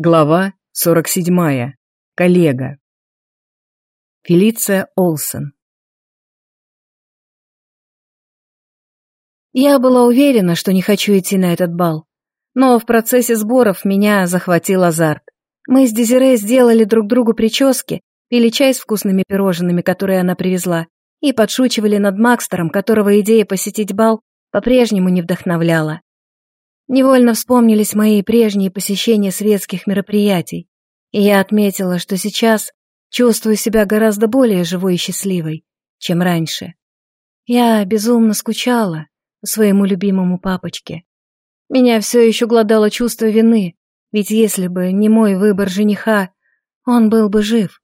Глава 47. Коллега. Фелиция Олсен. Я была уверена, что не хочу идти на этот бал. Но в процессе сборов меня захватил азарт. Мы с Дезире сделали друг другу прически, пили чай с вкусными пирожными, которые она привезла, и подшучивали над Макстером, которого идея посетить бал по-прежнему не вдохновляла. Невольно вспомнились мои прежние посещения светских мероприятий, и я отметила, что сейчас чувствую себя гораздо более живой и счастливой, чем раньше. Я безумно скучала по своему любимому папочке. Меня все еще гладало чувство вины, ведь если бы не мой выбор жениха, он был бы жив.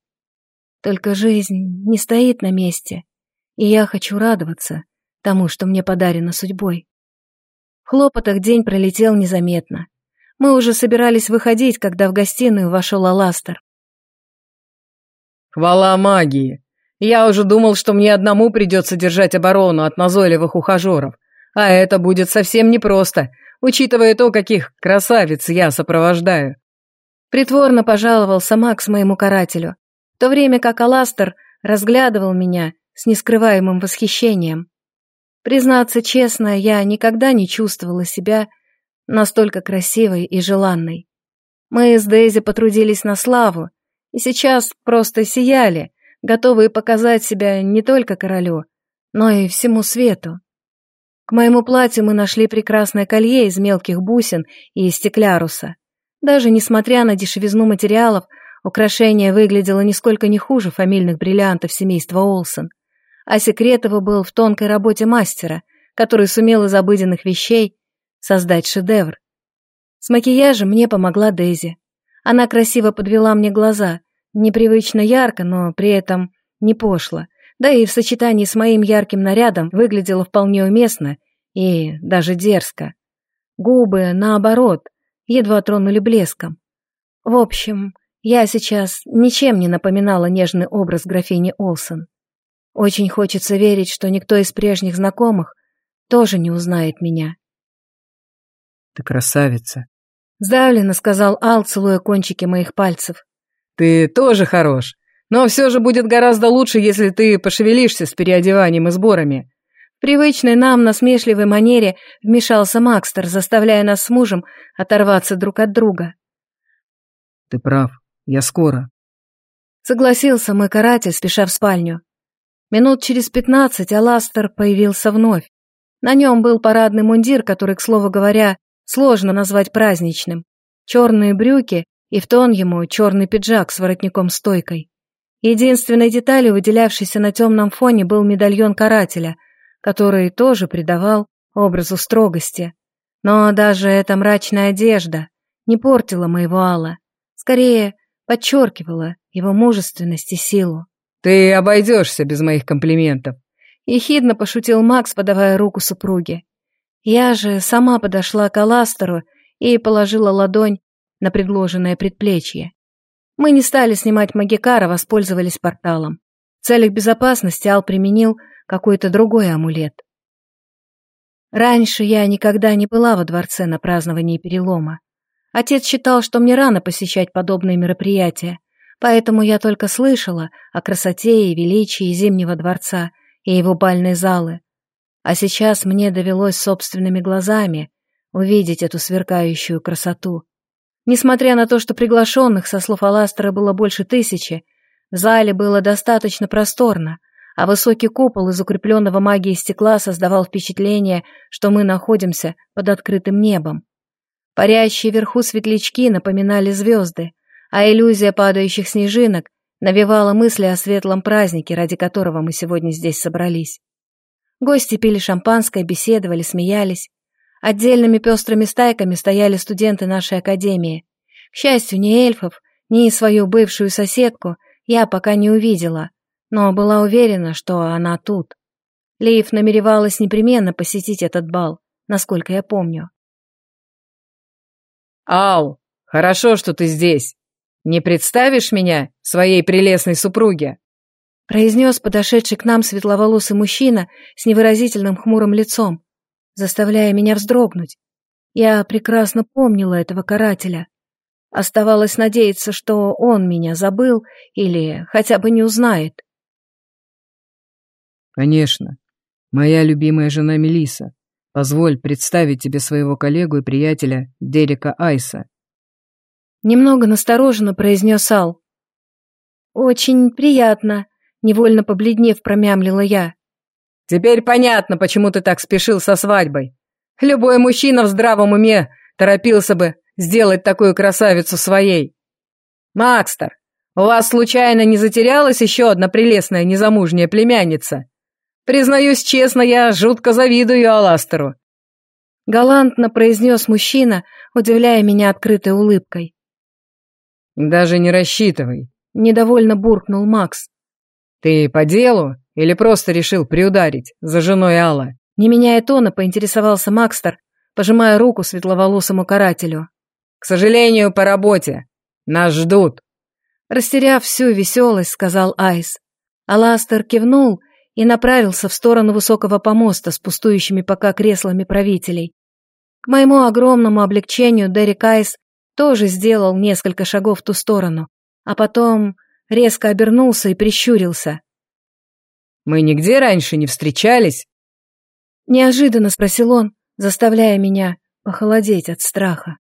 Только жизнь не стоит на месте, и я хочу радоваться тому, что мне подарено судьбой. В хлопотах день пролетел незаметно. Мы уже собирались выходить, когда в гостиную вошел Аластер. «Хвала магии! Я уже думал, что мне одному придется держать оборону от назойливых ухажеров. А это будет совсем непросто, учитывая то, каких красавиц я сопровождаю». Притворно пожаловался Макс моему карателю, в то время как Аластер разглядывал меня с нескрываемым восхищением. Признаться честно, я никогда не чувствовала себя настолько красивой и желанной. Мы с Дейзи потрудились на славу, и сейчас просто сияли, готовые показать себя не только королю, но и всему свету. К моему платью мы нашли прекрасное колье из мелких бусин и стекляруса. Даже несмотря на дешевизну материалов, украшение выглядело нисколько не хуже фамильных бриллиантов семейства Олсен а секрет его был в тонкой работе мастера, который сумел из обыденных вещей создать шедевр. С макияжем мне помогла Дейзи. Она красиво подвела мне глаза, непривычно ярко, но при этом не пошло, да и в сочетании с моим ярким нарядом выглядело вполне уместно и даже дерзко. Губы, наоборот, едва тронули блеском. В общем, я сейчас ничем не напоминала нежный образ графини Олсен. Очень хочется верить, что никто из прежних знакомых тоже не узнает меня. «Ты красавица», — сдавленно сказал Ал, целуя кончики моих пальцев. «Ты тоже хорош, но все же будет гораздо лучше, если ты пошевелишься с переодеванием и сборами». В привычной нам насмешливой манере вмешался Макстер, заставляя нас с мужем оторваться друг от друга. «Ты прав, я скоро», — согласился мой каратель, спеша в спальню. Минут через пятнадцать Аластер появился вновь. На нем был парадный мундир, который, к слову говоря, сложно назвать праздничным. Черные брюки и в тон ему черный пиджак с воротником-стойкой. Единственной деталью, выделявшейся на темном фоне, был медальон карателя, который тоже придавал образу строгости. Но даже эта мрачная одежда не портила моего Алла, скорее подчеркивала его мужественность и силу. «Ты обойдешься без моих комплиментов», — ехидно пошутил Макс, подавая руку супруге. Я же сама подошла к Аластеру и положила ладонь на предложенное предплечье. Мы не стали снимать магикара, воспользовались порталом. В целях безопасности Ал применил какой-то другой амулет. Раньше я никогда не была во дворце на праздновании перелома. Отец считал, что мне рано посещать подобные мероприятия, поэтому я только слышала о красоте и величии Зимнего дворца и его бальной залы. А сейчас мне довелось собственными глазами увидеть эту сверкающую красоту. Несмотря на то, что приглашенных, со слов Аластера, было больше тысячи, в зале было достаточно просторно, а высокий купол из укрепленного магией стекла создавал впечатление, что мы находимся под открытым небом. Парящие вверху светлячки напоминали звезды, а иллюзия падающих снежинок навевала мысли о светлом празднике, ради которого мы сегодня здесь собрались. Гости пили шампанское, беседовали, смеялись. Отдельными пестрыми стайками стояли студенты нашей академии. К счастью, ни эльфов, ни свою бывшую соседку я пока не увидела, но была уверена, что она тут. Лейф намеревалась непременно посетить этот бал, насколько я помню. «Ал, хорошо, что ты здесь!» «Не представишь меня своей прелестной супруге?» произнес подошедший к нам светловолосый мужчина с невыразительным хмурым лицом, заставляя меня вздрогнуть. Я прекрасно помнила этого карателя. Оставалось надеяться, что он меня забыл или хотя бы не узнает. Конечно. Моя любимая жена Мелиса. Позволь представить тебе своего коллегу и приятеля Дерека Айса. Немного настороженно произнес Ал. Очень приятно, невольно побледнев, промямлила я. Теперь понятно, почему ты так спешил со свадьбой. Любой мужчина в здравом уме торопился бы сделать такую красавицу своей. Макстер, у вас случайно не затерялась еще одна прелестная незамужняя племянница? Признаюсь честно, я жутко завидую Аластеру. Галантно произнес мужчина, удивляя меня открытой улыбкой. Даже не рассчитывай. Недовольно буркнул Макс. Ты по делу или просто решил приударить за женой Алла? Не меняя тона, поинтересовался Макстер, пожимая руку светловолосому карателю. «К сожалению, по работе. Нас ждут». Растеряв всю веселость, сказал Айс. Аластер кивнул и направился в сторону высокого помоста с пустующими пока креслами правителей. К моему огромному облегчению Дерек Айс тоже сделал несколько шагов в ту сторону, а потом резко обернулся и прищурился. «Мы нигде раньше не встречались?» Неожиданно спросил он, заставляя меня похолодеть от страха.